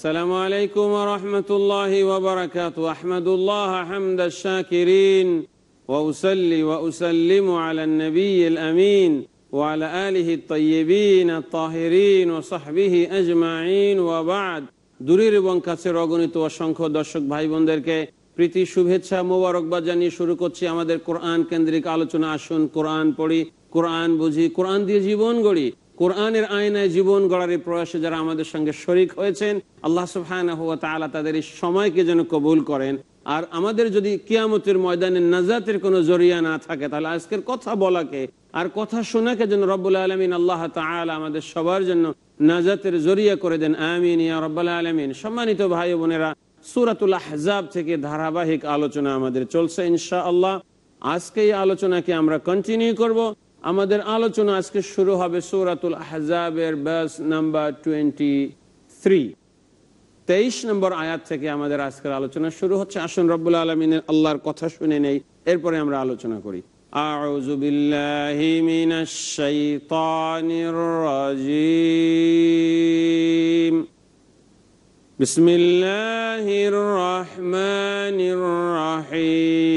السلام عليكم ورحمة الله وبركاته أحمد الله حمد الشاكرين وأسلي وأسلم على النبي الأمين وعلى آله الطيبين الطاهرين وصحبه أجمعين وبعد দূরের এবং কাছের অগণিত অসংখ্য দর্শক ভাই বোনদেরকে প্রীতি শুভেচ্ছা মোবারকবাদ জানিয়ে শুরু করছি আমাদের কোরআন কেন্দ্রিক আলোচনা আসুন কোরআন পড়ি কোরআন বুঝি কোরআন দিয়ে জীবন গড়ি কোরআনের আয়নায় জীবন গড়ার এই প্রয়াসে যারা আমাদের সঙ্গে শরিক হয়েছেন, আল্লাহ সুবহানাহ ওয়া তাআলা তাদের এই সময়কে যেন কবুল করেন। আর আমাদের যদি কিয়ামতের ময়দানে নাজাতের কোনো জরিয়া না থাকে, তাহলে আজকের কথা বলাকে আর কথা শোনাকে যেন রব্বুল আলমিন আল্লাহ তাআলা আমাদের সবার জন্য নাজাতের জরিয়া করে দেন। আমিন ইয়া রব্বুল আলমিন। সম্মানিত ভাই বোনেরা, সুরাতুল আহজাব থেকে ধারাবাহিক আলোচনা আমাদের চলছে ইনশা আল্লাহ আজকে এই আলোচনাকে আমরা কন্টিনিউ করব। আমাদের আলোচনা আজকে শুরু হবে সুরাতুল আহজাবের বাস নাম্বার টোয়েন্টি থ্রি তেইশ নম্বর আয়াত থেকে আমাদের আজকের আলোচনা শুরু হচ্ছে আসুন রব্বুল আলমিনের আল্লাহর কথা শুনে নেই এরপরে আমরা আলোচনা করি أعوذ بالله من الشيطان الرجيم بسم الله الرحمن الرحيم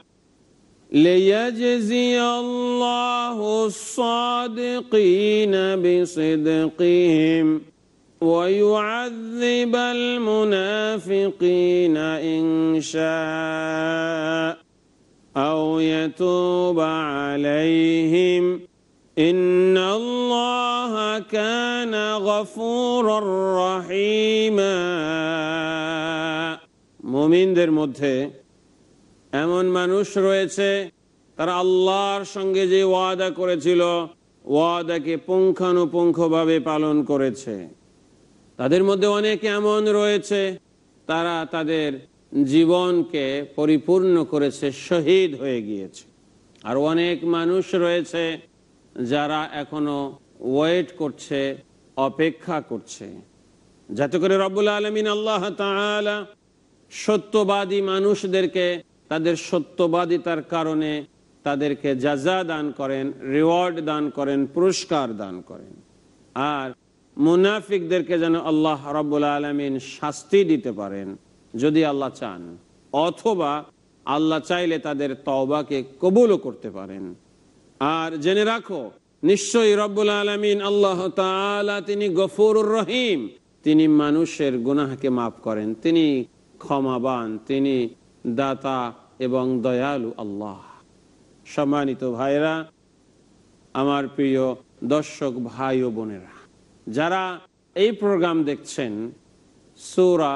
ليجزي الله الصادقين بصدقهم ويعذب المنافقين إن شاء أو يتوب عليهم إن الله كان غفورا رحيما মুমিনদের মধ্যে এমন মানুষ রয়েছে, তারা আল্লাহর সঙ্গে যে ওয়াদা করেছিল, ওয়াদাকে পুঙ্খানুপুঙ্খভাবে পালন করেছে। তাদের মধ্যে অনেক এমন রয়েছে, তারা তাদের জীবনকে পরিপূর্ণ করেছে, শহীদ হয়ে গিয়েছে। আর অনেক মানুষ রয়েছে, যারা এখনও ওয়েট করছে, অপেক্ষা করছে। যাতে করে রব্বুল আলমিন আল্লাহ সত্যবাদী মানুষদেরকে তাদের সত্যবাদিতার কারণে তাদেরকে যাজা দান করেন রিওয়ার্ড দান করেন, পুরস্কার দান করেন। আর মুনাফিকদেরকে যেন আল্লাহ রব্বুল আলমিন শাস্তি দিতে পারেন, যদি আল্লাহ চান। অথবা আল্লাহ চাইলে তাদের তওবাকে কবুলও করতে পারেন। আর জেনে রাখো, নিশ্চয়ই রব্বুল আলমিন আল্লাহ তিনি গফুরুর রহিম। তিনি মানুষের গুনাহকে মাফ করেন, তিনি ক্ষমাবান, তিনি দাতা এবং দয়ালু আল্লাহ। সম্মানিত ভাইরা আমার প্রিয় দর্শক ভাই ও বোনেরা, যারা এই প্রোগ্রাম দেখছেন, সৌরা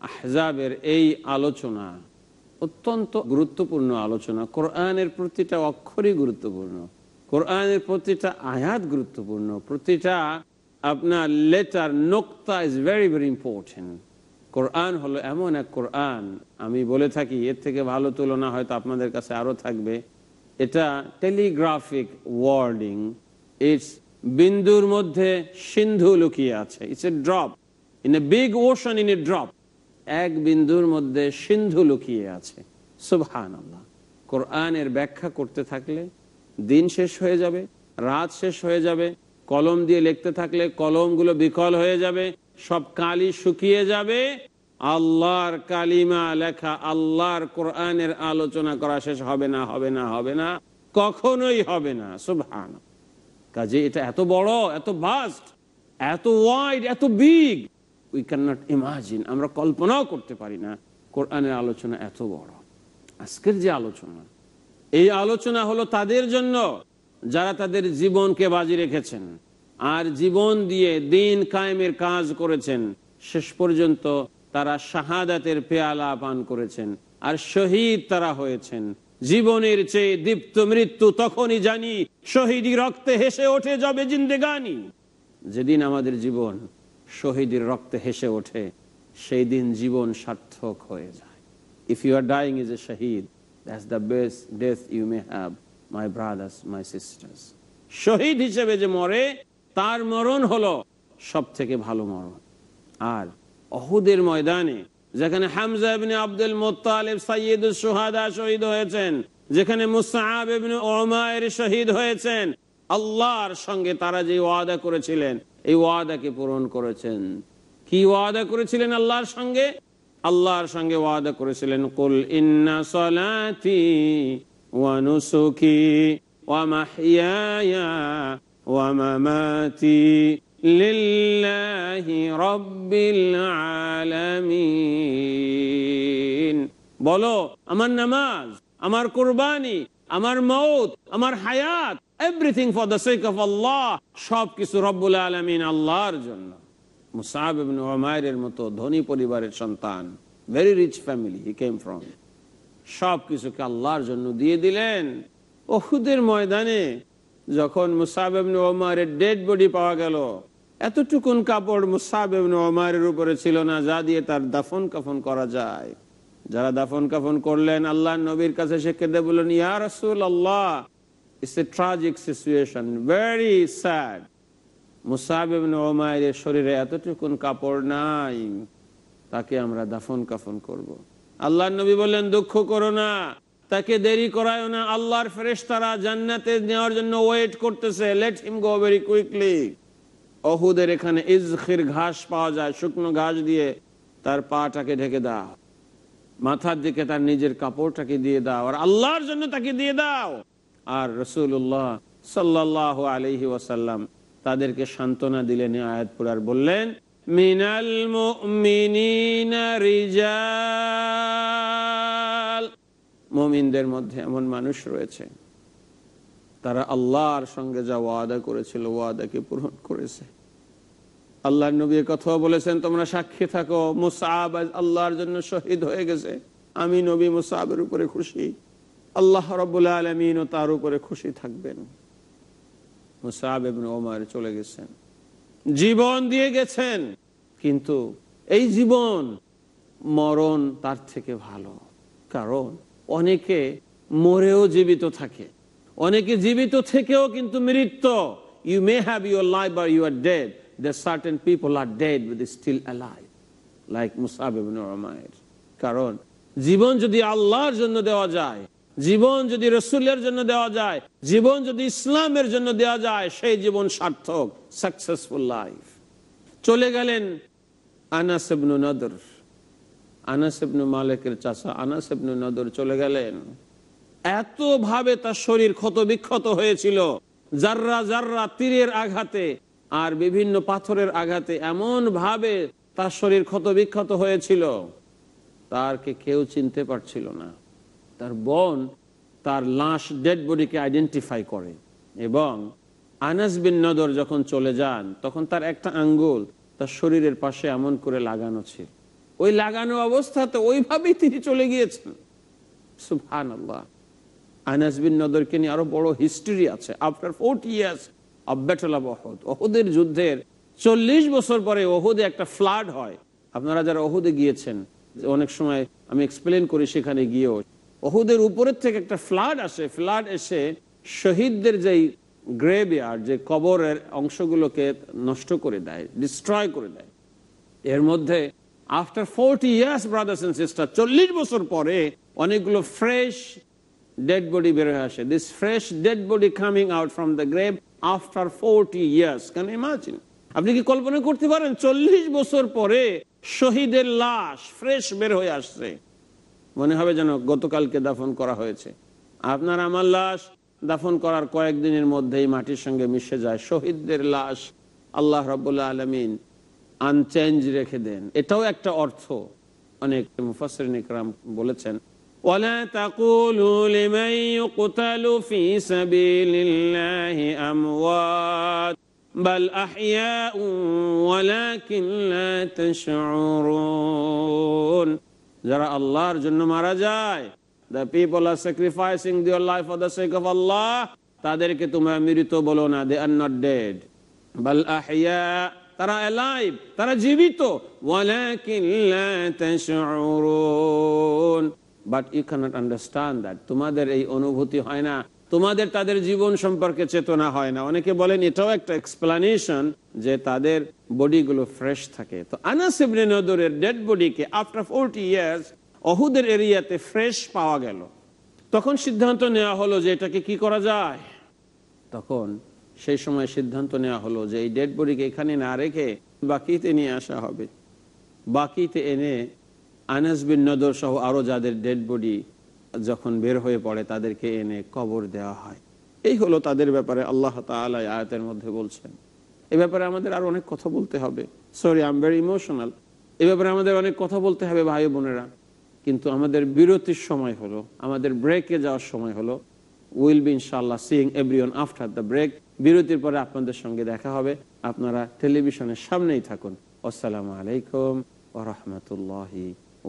আহজাবের এই আলোচনা, অত্যন্ত গুরুত্বপূর্ণ আলোচনা, কোরআনের প্রতিটা অক্ষরই গুরুত্বপূর্ণ, কোরআনের প্রতিটা আয়াত গুরুত্বপূর্ণ, প্রতিটা আপনার letter নোক্তা is very very important Quran হলো এমন এক কোরআন, আমি বলে থাকি, এর থেকে ভালো তুলনা হয়তো আপনাদের কাছে আরও থাকবে। এটা টেলিগ্রাফিক ওয়ার্ডিং ইটস বিন্দুর মধ্যে সিন্ধু লুকিয়ে আছে it's a drop in a big ocean in a drop এক বিন্দুর মধ্যে সিন্ধু লুকিয়ে আছে সুবহান আল্লাহ কোরআনের ব্যাখ্যা করতে থাকলে দিন শেষ হয়ে যাবে, রাত শেষ হয়ে যাবে, কলম দিয়ে লিখতে থাকলে কলমগুলো বিকল হয়ে যাবে সব কালি শুকিয়ে যাবে। আল্লাহর কালিমা লেখা, আল্লাহর কোরআনের আলোচনা করা শেষ হবে না হবে না হবে না, কখনোই হবে না। সুবহান কাজে এটা এত বড়, এত ভাস্ট এত ওয়াইড এত big we can not imagine আমরা কল্পনাও করতে পারি না কোরআনের আলোচনা এত বড়। আজকের যে আলোচনা, এই আলোচনা হলো তাদের জন্য, যারা তাদের জীবনকে বাজি রেখেছেন। আর জীবন দিয়ে দিন কায়েমের কাজ করেছেন, শেষ পর্যন্ত তারা শাহাদাতের পেয়ালা পান করেছেন, আর শহীদ তারা হয়েছেন। জীবনের চেয়ে দীপ্ত মৃত্যু তখনই জানি, শহীদি রক্তে হেসে ওঠে যাবে জিন্দেগানি যেদিন আমাদের জীবন শহীদের রক্তে হেসে ওঠে, সেই দিন জীবন সার্থক হয়ে যায়। If you are dying is a Shahid that's the best death you may have my brothers my sisters শহীদ হিসেবে যে মরে তার মরণ হলো সব থেকে ভালো মরণ। আর অহুদের ময়দানে, যেখানে হামজা আব্দুল মোত্তালিব সাইয়্যিদুস সুহাদা শহীদ হয়েছেন, যেখানে উমাইর শহীদ হয়েছেন, আল্লাহর সঙ্গে তারা যে ওয়াদা করেছিলেন, এই ওয়াদাকে পূরণ করেছেন। কি ওয়াদা করেছিলেন আল্লাহর সঙ্গে? আল্লাহর সঙ্গে ওয়াদা করেছিলেন, কুল ইন্না সলাতি মামাতি লিল্লাহি রাব্বিল আলামিন বলো, আমার নামাজ, আমার কুরবানি, আমার মৌত আমার হায়াত everything for the sake of Allah সবকিছু রব্বুল আলমিন আল্লাহর জন্য। মুসাব ওমায়ের মতো ধনী পরিবারের সন্তান very rich family he came from সব কিছুকে আল্লাহর জন্য দিয়ে দিলেন। ওহুদের ময়দানে যখন মুসাব ওমারের ডেড বডি পাওয়া গেল, এতটুকুন কাপড় মুসাব ওমারের উপরে ছিল না, যা দিয়ে তার দাফন কাফন করা যায়। যারা দাফন কাফন করলেন আল্লাহ নবীর কাছে সে কেঁদে বললেন, ইয়া রসুল আল্লাহ it's a tragic situation very sad মুসাহিবিন ওমায়ের শরীরে এতটুকুন কাপড় নাই, তাকে আমরা দাফন কাফন করব। আল্লাহ নবী বললেন, দুঃখ করো না। তাকে দেরি করায় না, আল্লাহর ফেরেশতারা জান্নাতে নেওয়ার জন্য ওয়েট করতেছে। Let him go very quickly অহুদের এখানে ইজখির ঘাস পাওয়া যায়, শুকনো ঘাস দিয়ে তার পাটাকে ঢেকে দাও। মাথার দিকে তার নিজের কাপড়টাকে দিয়ে দাও, আর আল্লাহর জন্য তাকে দিয়ে দাও। আর রসুল্লাহ সাল্লাহ আলহি ওয়াসাল্লাম তাদেরকে সান্ত্বনা দিলেন আয়াত পুরার বললেন, মিনাল মুমিনিনা রিজাল। মুমিনদের মধ্যে এমন মানুষ রয়েছে, তারা আল্লাহর সঙ্গে যা ওয়াদা করেছিল ওয়াদাকে পূরণ করেছে। আল্লাহ নবী কথাও বলেছেন, তোমরা সাক্ষী থাকো, মুসাব আল্লাহর জন্য শহীদ হয়ে গেছে। আমি নবী মুসাবের উপরে খুশি। আল্লাহ রবুল্লা আলমিনও তার উপরে খুশি থাকবেন। মুসাব এবং ওমার চলে গেছেন। জীবন দিয়ে গেছেন, কিন্তু এই জীবন মরণ তার থেকে ভালো। কারণ অনেকে মরেও জীবিত থাকে। অনেকে জীবিত থেকেও কিন্তু মৃত্যু। You may have your life are you are dead are dead, but they still alive, like Musab ibn কারণ জীবন যদি আল্লাহর জন্য দেওয়া যায়, জীবন যদি রসুলের জন্য দেওয়া যায়, জীবন যদি ইসলামের জন্য দেওয়া যায়, সেই জীবন সার্থক সাকসেসফুল লাইফ চলে গেলেন আনাসেবনু আনাসেবনু মালিকের চাষা আনাসেবনু নদর চলে গেলেন। এত ভাবে তার শরীর ক্ষত বিক্ষত হয়েছিল জাররা জাররা তীরের আঘাতে আর বিভিন্ন পাথরের আঘাতে এমন ভাবে তার শরীর ক্ষত বিক্ষত হয়েছিল, তারকে কেউ চিনতে পারছিল না। তার বোন তার লাশ ডেড বডিকে আইডেন্টিফাই করে এবং আনাস বিন নদর যখন চলে যান, তখন তার একটা আঙ্গুল তার শরীরের পাশে এমন করে লাগানো ছিল। ওই লাগানো অবস্থাতে ওইভাবেই তিনি চলে গিয়েছেন। সুফহান আল্লাহ আনাস বিন নদরকে নিয়ে আরও বড় হিস্ট্রি আছে। After forty years of battle Uhud অহুদের যুদ্ধের চল্লিশ বছর পরে ওহুদে একটা ফ্লাড হয়। আপনারা যারা ওহুদে গিয়েছেন, অনেক সময় আমি এক্সপ্লেন করি সেখানে গিয়েও। অহুদের উপরের থেকে একটা ফ্লাড আসে। ফ্লাড এসে শহীদদের যেই গ্রেভ ইয়ার্ড যে কবরের অংশগুলোকে নষ্ট করে দেয় ডিস্ট্রয় করে দেয়। এর মধ্যে after forty years brothers and sister চল্লিশ বছর পরে অনেকগুলো ফ্রেশ ডেড বডি বের হয়ে আসে। This fresh dead body coming out from the grave after forty years can imagine আপনি কি কল্পনা করতে পারেন, চল্লিশ বছর পরে শহীদের লাশ ফ্রেশ বের হয়ে আসছে? মনে হবে যেন গতকালকে দাফন করা হয়েছে। আপনার আমার লাশ দাফন করার কয়েকদিনের মধ্যেই মাটির সঙ্গে মিশে যায়। শহীদদের লাশ আল্লাহ রবুল্লা আলমিন আনচেঞ্জ রেখে দেন এটাও একটা অর্থ অনেক মুফাসরিন ইকরাম বলেছেন ولا تقولوا لمن يقتل في سبيل الله أموات بل أحياء ولكن لا تشعرون যারা আল্লাহর জন্য মারা যায় the people are sacrificing their life for the sake of Allah তাদেরকে তোমরা মৃত বলো না দে আর নট ডেড বাল আহিয়া তারা অ্যালাইভ তারা জীবিত। But you cannot understand that তোমাদের এই অনুভূতি হয় না। তোমাদের তাদের জীবন সম্পর্কে চেতনা হয় না। অনেকে বলেন এটাও একটা এক্সপ্লানেশন যে তাদের বডিগুলো ফ্রেশ থাকে। তো আনাস ইবনে নদরের ডেড বডিকে আফটার ফোরটি ইয়ার্স অহুদের এরিয়াতে ফ্রেশ পাওয়া গেল। তখন সিদ্ধান্ত নেওয়া হলো যে এটাকে কি করা যায়? তখন সেই সময় সিদ্ধান্ত নেওয়া হলো যে এই ডেড বডিকে এখানে না রেখে বাকিতে নিয়ে আসা হবে। বাকিতে এনে আনাস বিন নদর সহ আরও যাদের ডেড বডি যখন বের হয়ে পড়ে, তাদেরকে এনে কবর দেওয়া হয়। এই হলো তাদের ব্যাপারে আল্লাহ তালা আয়াতের মধ্যে বলছেন। এ ব্যাপারে আমাদের আরও অনেক কথা বলতে হবে। Sorry I am very emotional এ ব্যাপারে আমাদের অনেক কথা বলতে হবে ভাই বোনেরা। কিন্তু আমাদের বিরতির সময় হলো, আমাদের ব্রেকে যাওয়ার সময় হলো। উইল বি ইনশাল্লাহ seeing everyone after the break বিরতির পরে আপনাদের সঙ্গে দেখা হবে। আপনারা টেলিভিশনের সামনেই থাকুন। আসসালামু আলাইকুম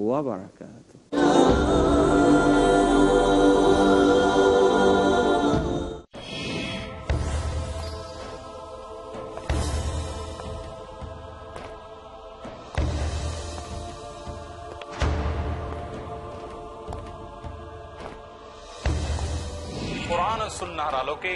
ওয়াবারাকাত কোরআন আলোকে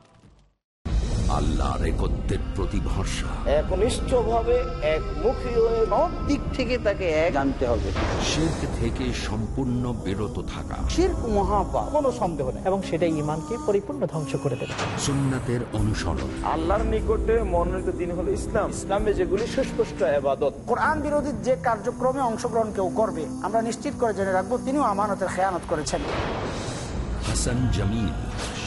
আল্লাহর একত্রের প্রতি ভরসা একনিষ্ঠভাবে একমুখী হয়ে সব দিক থেকে তাকে এক আনতে হবে। শির্ক থেকে সম্পূর্ণ বিরত থাকা। শির্ক মহাপাপ। কোনো সন্দেহ নেই। এবং সেটা ইমানকে পরিপূর্ণ ধ্বংস করে দেবে। সুন্নাতের অনুসরণ। আল্লাহর নিকটে মনোনীত দিন হলো ইসলাম। ইসলামে যেগুলি সুস্পষ্ট আবাদত কোরআন বিরোধী যে কার্যক্রমে অংশগ্রহণ কেউ করবে আমরা নিশ্চিত করে জেনে রাখব তিনিও আমানতের খেয়ানত করেছেন। Hasan Jamil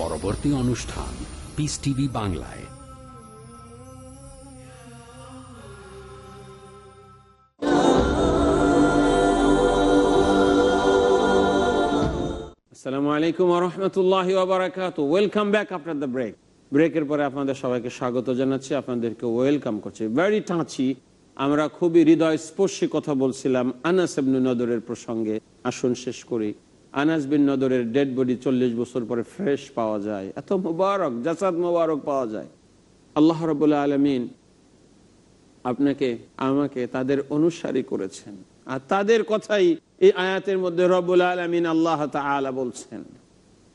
পরবর্তী অনুষ্ঠান পিস টিভি বাংলায়। আসসালামু আলাইকুম রহমতুল্লাহ welcome back after the break ব্রেকের পরে আপনাদের সবাইকে স্বাগত জানাচ্ছি, আপনাদেরকে ওয়েলকাম করছি। ভেরি টাঁচি আমরা খুবই হৃদয় স্পর্শী কথা বলছিলাম আনাস নদরের প্রসঙ্গে। আসুন শেষ করি। আনাস বিন নদরের ডেড বডি চল্লিশ বছর পরে ফ্রেশ পাওয়া যায়। এত মোবারক, জাসাদ মোবারক পাওয়া যায়। আল্লাহ রবুল্লা আলমিন আপনাকে, আমাকে তাদের অনুসারী করেছেন। আর তাদের কথাই এই আয়াতের মধ্যে রব্বুল আলমিন আল্লাহ তাআলা বলছেন।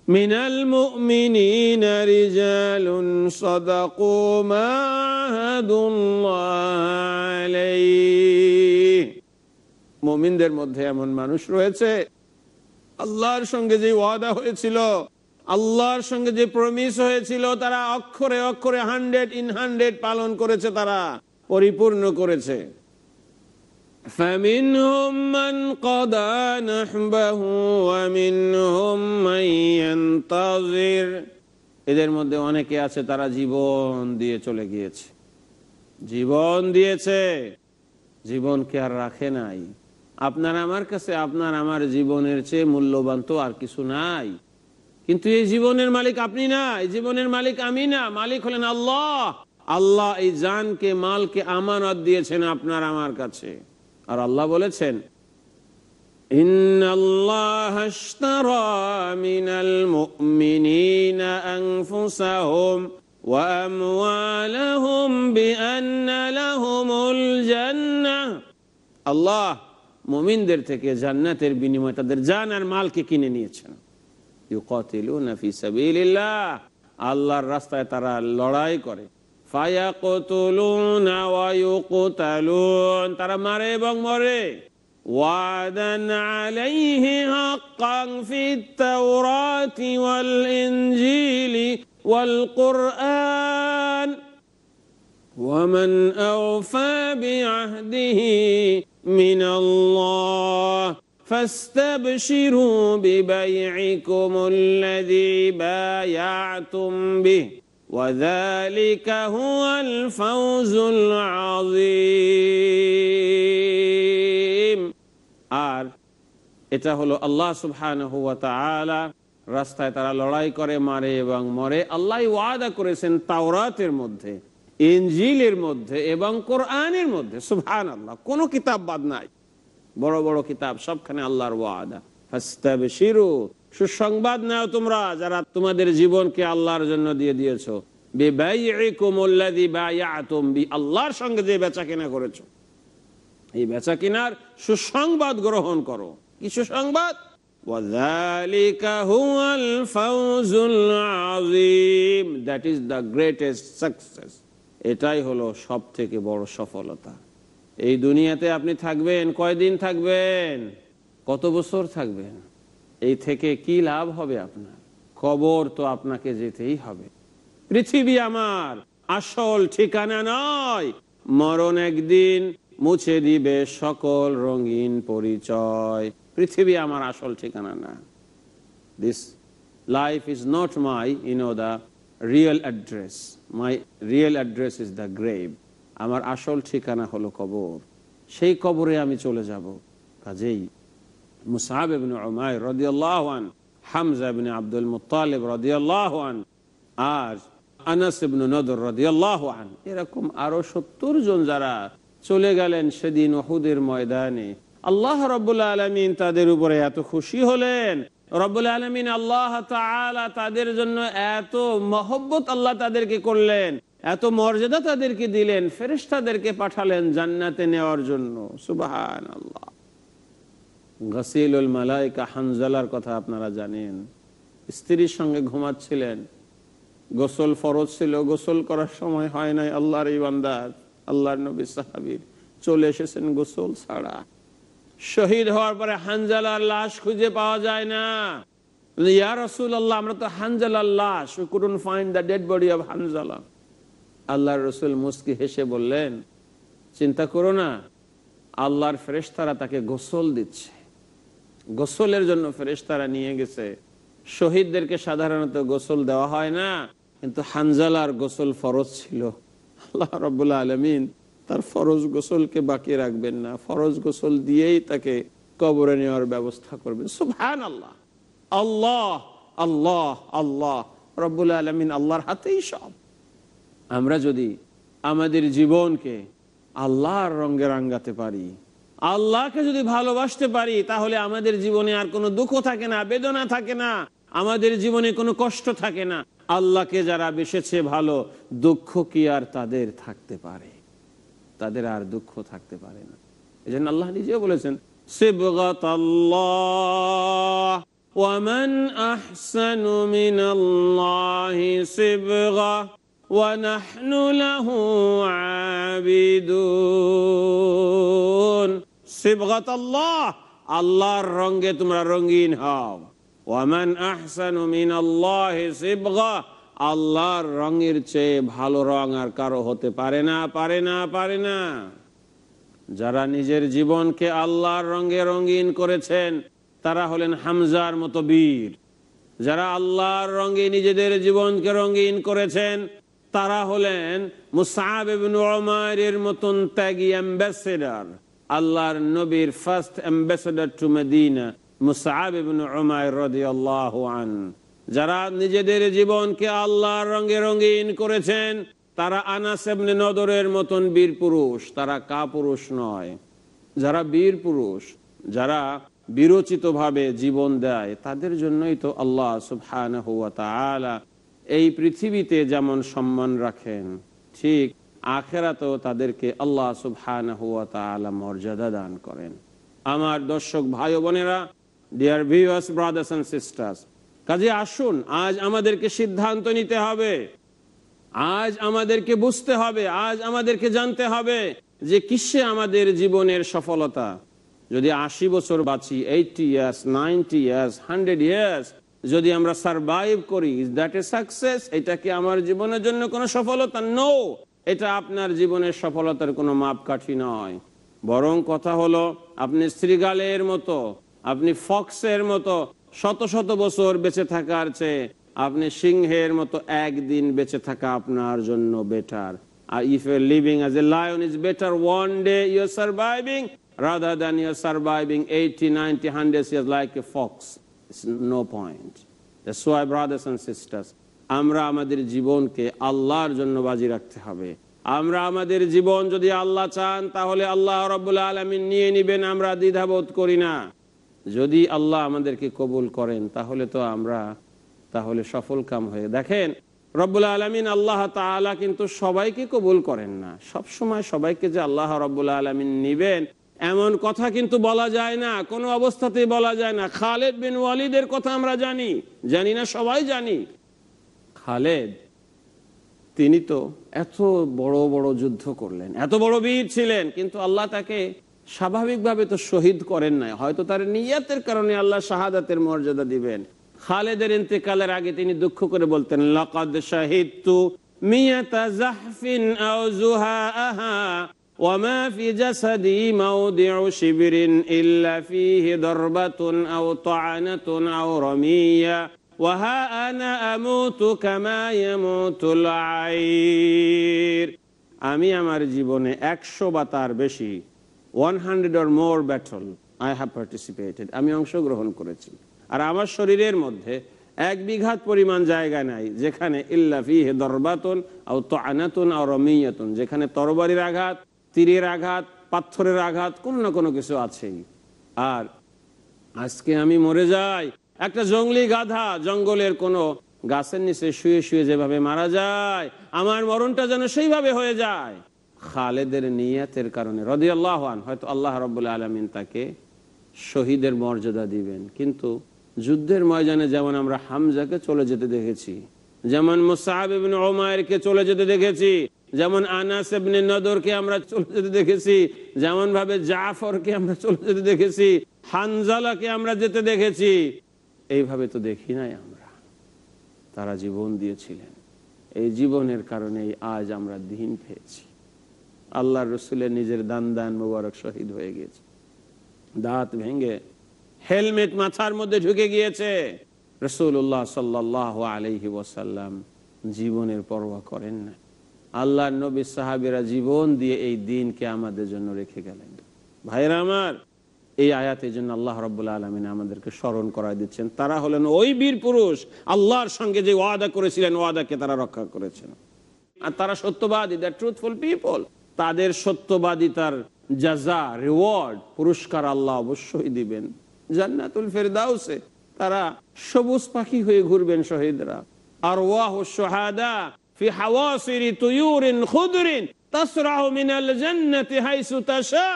মিনাল মুমিনিন রিজালুন সাদাকু মা আলাইহি। মুমিনদের মধ্যে এমন মানুষ রয়েছে আল্লাহর সঙ্গে যে ওয়াদা হয়েছিল আল্লাহর সঙ্গে যে প্রমিস হয়েছিল তারা অক্ষরে অক্ষরে হান্ড্রেড ইন হান্ড্রেড পালন করেছে তারা পরিপূর্ণ করেছে فمنهم من قضى نحبه ومنهم من ينتظر এদের মধ্যে অনেকে আছে তারা জীবন দিয়ে চলে গিয়েছে জীবন দিয়েছে জীবনকে আর রাখে নাই আপনার আমার কাছে আপনার আমার জীবনের চেয়ে মূল্যবান তো আর কিছু নাই কিন্তু এই জীবনের মালিক আপনি না এই জীবনের মালিক আমি না মালিক হলেন আল্লাহ আল্লাহ এই জানকে মালকে আমানত দিয়েছেন আপনার আমার কাছে আর আল্লাহ বলেছেন إن الله اشترى من المؤمنين أنفسهم وأموالهم بأن لهم الجنة আল্লাহ মুমিনদের থেকে জান্নাতের বিনিময়ে তাদের জান আর মালকে কিনে নিয়েছেন আল্লাহর রাস্তায় তারা লড়াই করে তারা মারে এবং মরে ওয়াদান আলাইহি হাক্কান ফিত তাওরাতি ওয়াল ইনজিলি ওয়াল কুরআন ওয়ামান আওফা বিআহদিহি من الله فاستبشروا ببيعكم الذي بايعتم به وذلك هو الفوز العظيم আর এটা হলো আল্লাহ সুবহানাহু ওয়া তাআলা রাস্তায় তারা লড়াই করে মারে এবং মরে আল্লাহ ওয়াদা করেছেন তাওরাতের মধ্যে এনজিলের মধ্যে এবং কোরআনের মধ্যে সুহান আল্লাহ কোন কিতাব বাদ নাই। বড় বড় কিতাব, সবখানে আল্লাহর ওয়াদা। সুসংবাদ নাও তোমরা যারা তোমাদের জীবনকে আল্লাহর জন্য দিয়ে দিয়েছ। আল্লাহর সঙ্গে যে এই সুসংবাদ গ্রহণ করো। কি সুসংবাদ? এটাই হলো সব থেকে বড় সফলতা। এই দুনিয়াতে আপনি থাকবেন, কয়দিন থাকবেন? কত বছর থাকবেন? এই থেকে কি লাভ হবে আপনার? কবর তো আপনাকে যেতেই হবে। পৃথিবী আমার আসল ঠিকানা নয়। মরণ একদিন মুছে দিবে সকল রঙিন পরিচয়। পৃথিবী আমার আসল ঠিকানা না। This life is not my the real address my real address is the grave আমার আসল ঠিকানা হলো কবর। সেই কবরে আমি চলে যাব। কাজেই আর 70 জন যারা চলে গেলেন সেদিন ময়দানে। আল্লাহ তাদের উপরে এত খুশি হলেন। রব্বুল আলমিন আল্লাহ তাদের জন্য এত মহব্বত আল্লাহ তাদেরকে করলেন, এত মর্যাদা তাদেরকে দিলেন, ফেরেশতাদেরকে পাঠালেন জান্নাতে নেওয়ার জন্য। সুবাহান আল্লাহ গসিলুল মালাইকা হানজালার কথা আপনারা জানেন। স্ত্রীর সঙ্গে ঘুমাচ্ছিলেন। গোসল ফরজ ছিল, গোসল করার সময় হয় নাই আল্লাহর ইবান্দার, আল্লাহর নবী সাহাবির। চলে এসেছেন গোসল ছাড়া। শহীদ হওয়ার পরে হানজালার লাশ খুঁজে পাওয়া যায় না। আমরা তো দ্য অফ রসুল মুস্কি হেসে বললেন, চিন্তা করো না, আল্লাহর ফেরেশতারা তাকে গোসল দিচ্ছে। গোসলের জন্য ফেরেশতারা নিয়ে গেছে। শহীদদেরকে সাধারণত গোসল দেওয়া হয় না, কিন্তু হানজালার গোসল ফরজ ছিল। আল্লাহ রব্বুল্লা আলমিন তার ফরজ গোসলকে বাকি রাখবেন না। ফরজ গোসল দিয়েই তাকে কবরে নেওয়ার ব্যবস্থা করবেন। সুবহান আল্লাহ আল্লাহ আল্লাহ। আল্লাহ রব্বুল আলমিন আল্লাহর হাতেই সব। আমরা যদি আমাদের জীবনকে আল্লাহর রঙে রাঙ্গাতে পারি, আল্লাহকে যদি ভালোবাসতে পারি, তাহলে আমাদের জীবনে আর কোনো দুঃখ থাকে না, বেদনা থাকে না, আমাদের জীবনে কোনো কষ্ট থাকে না। আল্লাহকে যারা বেসেছে ভালো, দুঃখ কি আর তাদের থাকতে পারে? তাদের আর দুঃখ থাকতে পারে না এই জন্য আল্লাহ নিজেও বলেছেন সিবগাত আল্লাহ ومن أحسن من الله صبغة ونحن له عابدون صبغة الله আল্লাহর রঙে তোমরা রঙিন হও ওয়ামান আহসানু মিন আল্লাহ সিবগা আল্লাহর রঙের চেয়ে ভালো রং আর কারও হতে পারে না পারে না পারে না। যারা নিজের জীবনকে আল্লাহর রঙে রঙিন করেছেন, তারা হলেন হামজার মতো বীর। যারা আল্লাহর রঙে নিজেদের জীবনকে রঙিন করেছেন, তারা হলেন এর মতন ত্যাগী অ্যাম্বাসেডার। আল্লাহর নবীর ফার্স্ট অ্যাম্বাসেডার টু মেদিনা মুসাব রাদিয়াল্লাহু আন যারা নিজেদের জীবনকে আল্লাহর রঙে রঙিন করেছেন, তারা আনাস নদরের মতন বীর পুরুষ, তারা কা পুরুষ নয়। যারা বীর পুরুষ, যারা বিরচিত ভাবে জীবন দেয়, তাদের জন্যই তো আল্লাহ তাআলা এই পৃথিবীতে যেমন সম্মান রাখেন, ঠিক আখেরাতেও তাদেরকে আল্লাহ সুবহানাহু ওয়া তাআলা মর্যাদা দান করেন। আমার দর্শক ভাই বোনেরা dear viewers brothers and sisters কাজে আসুন, আজ আমাদেরকে সিদ্ধান্ত নিতে হবে। আজ আমাদেরকে বুঝতে হবে, আজ আমাদেরকে জানতে হবে যে কিসে আমাদের জীবনের সফলতা। যদি আশি বছর বাঁচি eighty years ninety years hundred years যদি আমরা সার্ভাইভ করি ইজ দ্যাট এ সাকসেস এটা কি আমার জীবনের জন্য কোনো সফলতা? নো এটা আপনার জীবনের সফলতার কোনো মাপকাঠি নয়। বরং কথা হলো, আপনি শ্রীগালের মতো, আপনি ফক্সের মতো শত শত বছর বেঁচে থাকার চেয়ে আপনি সিংহের মতো একদিন বেঁচে থাকা আপনার জন্য better R if you living a lion is better one day you surviving rather than you surviving eighty ninety hundred years like a fox no point so why brothers and sisters আমরা আমাদের জীবনকে আল্লাহর জন্য বাজি রাখতে হবে। আমরা আমাদের জীবন যদি আল্লাহ চান, তাহলে আল্লাহ রব্বুল্লা আলমিন নিয়ে নিবেন, আমরা দ্বিধাবোধ করি না। যদি আল্লাহ আমাদেরকে কবুল করেন, তাহলে তো আমরা তাহলে সফল কাম হয়ে। দেখেন, রব্বুল আলমিন আল্লাহ তালা কিন্তু সবাইকে কবুল করেন না। সব সময় সবাইকে যে আল্লাহ রব্বুল আলমিন নিবেন, এমন কথা কিন্তু বলা যায় না। কোনো অবস্থাতেই বলা যায় না। খালেদ বিন ওয়ালিদের কথা আমরা জানি জানি না, সবাই জানি। খালেদ, তিনি তো এত বড় বড় যুদ্ধ করলেন, এত বড় বীর ছিলেন, কিন্তু আল্লাহ তাকে স্বাভাবিকভাবে তো শহীদ করেন নাই হয়তো তার নিয়াতের কারণে আল্লাহ শাহাদাতের মর্যাদা দিবেন খালেদের ইন্তেকালের আগে তিনি দুঃখ করে বলতেন লকাদ শাহিদ তু মিয়াতা জাহফিন আও জুহাআহা وما في جسدي موضع شبر إلا فيه ضربة أو طعنة أو رمية وها أنا أموت كما يموت العير আমি আমার জীবনে একশো বা তার বেশি one hundred or more battle I have participated আমি অংশগ্রহণ করেছি। আর আমার শরীরের মধ্যে এক বিঘাত পরিমাণ জায়গা নাই, যেখানে দরবাতন আও তো আনাতন যেখানে তরবারির আঘাত, তীরের আঘাত, পাথরের আঘাত, কোনো না কোনো কিছু আছেই। আর আজকে আমি মরে যাই, একটা জঙ্গলি গাধা জঙ্গলের কোনো গাছের নিচে শুয়ে শুয়ে যেভাবে মারা যায়, আমার মরণটা যেন সেইভাবে হয়ে যায়। খালেদের নিয়াতের কারণে। রদি আল্লাহান হয়তো আল্লাহ রব্বুল্লা আলমিন তাকে শহীদের মর্যাদা দিবেন। কিন্তু যুদ্ধের ময়দানে যেমন আমরা হামজাকে চলে যেতে দেখেছি, যেমন মুসাহাব ওমায়েরকে চলে যেতে দেখেছি, যেমন আনাস নদরকে আমরা চলে যেতে দেখেছি যেমন ভাবে জাফরকে আমরা চলে যেতে দেখেছি, হানজালাকে আমরা যেতে দেখেছি। এইভাবে তো দেখি নাই আমরা। তারা জীবন দিয়েছিলেন। এই জীবনের কারণে আজ আমরা দিন পেয়েছি। আল্লাহ রসুলের নিজের দান দান মুবারক শহীদ হয়ে গিয়েছে। দাঁত ভেঙে হেলমেট মাথার মধ্যে ঢুকে গিয়েছে। রসুল্লাহ সাল্লাহ আলহি ওয়াসাল্লাম জীবনের পরোয়া করেন না। আল্লাহ নবী সাহাবিরা জীবন দিয়ে এই দিনকে আমাদের জন্য রেখে গেলেন। ভাইরা আমার, এই আয়াতের জন্য আল্লাহ রব্বুল্লা আলমিন আমাদেরকে স্মরণ করা দিচ্ছেন। তারা হলেন ওই বীর পুরুষ আল্লাহর সঙ্গে যে ওয়াদা করেছিলেন, ওয়াদাকে তারা রক্ষা করেছেন। আর তারা সত্যবাদী দ্য ট্রুথফুল পিপল তাদের সত্যবাদিতার জাজা রিওয়ার্ড পুরস্কার আল্লাহ অবশ্যই দিবেন। জান্নাতুল ফেরদাউসে তারা সবুজ পাখি হয়ে ঘুরবেন শহীদরা। আর ওয়াহ সোহাদা হাওয়াসিরি তুয়ুরিন খুদরিন তাসরাহু মিনাল জান্নাতি হাইসু তাশা।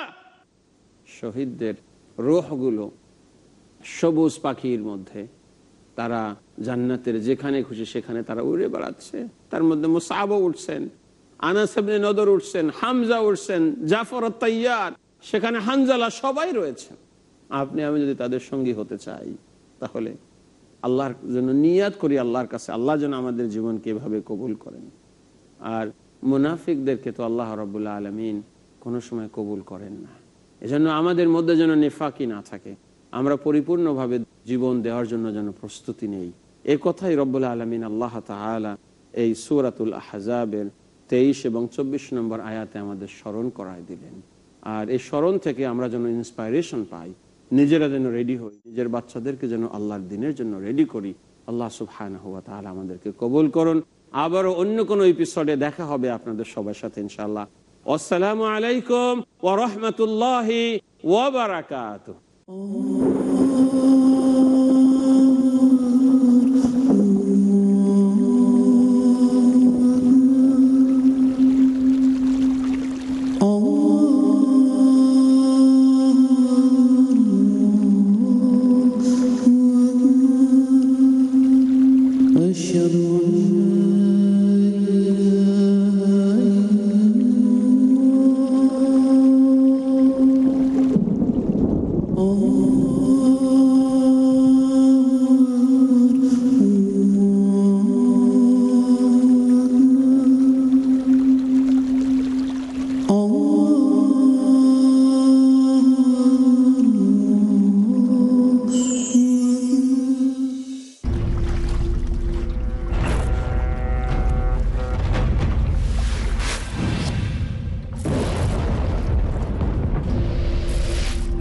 শহীদদের সবুজ পাখির মধ্যে তারা জান্নাতের যেখানে খুশি সেখানে তারা উড়ে বেড়াচ্ছে। তার মধ্যে মুসাবও উঠছেন। আনাসেবনে নদর উঠছেন, হামজা উঠছেন, জাফর তাইয়ার সেখানে হানজালা সবাই রয়েছে। আপনি, আমি যদি তাদের সঙ্গী হতে চাই, তাহলে আল্লাহর জন্য নিয়াদ করি আল্লাহর কাছে। আল্লাহ যেন আমাদের জীবনকে এভাবে কবুল করেন। আর মুনাফিকদেরকে তো আল্লাহ রবুল্লা আলমিন কোনো সময় কবুল করেন না। এজন্য আমাদের মধ্যে যেন নেফাকি না থাকে। আমরা পরিপূর্ণভাবে জীবন দেওয়ার জন্য যেন প্রস্তুতি নেই। এ কথাই রব্বুল্লা আলমিন আল্লাহ তালা এই সুরাতুল আহজাবের তেইশ এবং চব্বিশ নম্বর আয়াতে আমাদের স্মরণ করায় দিলেন। আর এই স্মরণ থেকে আমরা যেন ইন্সপাইরেশন পাই, নিজেরা যেন রেডি হই, নিজের বাচ্চাদেরকে যেন আল্লাহর দিনের জন্য রেডি করি। আল্লাহ সুবহান হুয়া তাহলে আমাদেরকে কবুল করুন। আবারও অন্য কোনো এপিসোডে দেখা হবে আপনাদের সবার সাথে ইনশাল্লাহ আসসালামু আলাইকুম ওয়া রাহমাতুল্লাহি ওয়া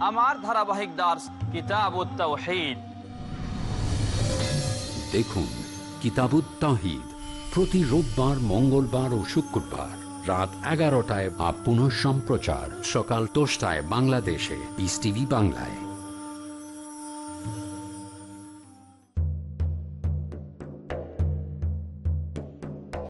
আমার ধারাবাহিক দাস কিতাব দেখুন, কিতাবুত্তাহিদ প্রতি রোববার, মঙ্গলবার ও শুক্রবার রাত এগারোটায় বা পুনঃ সম্প্রচার সকাল দশটায় বাংলাদেশে পিস টিভি বাংলায়।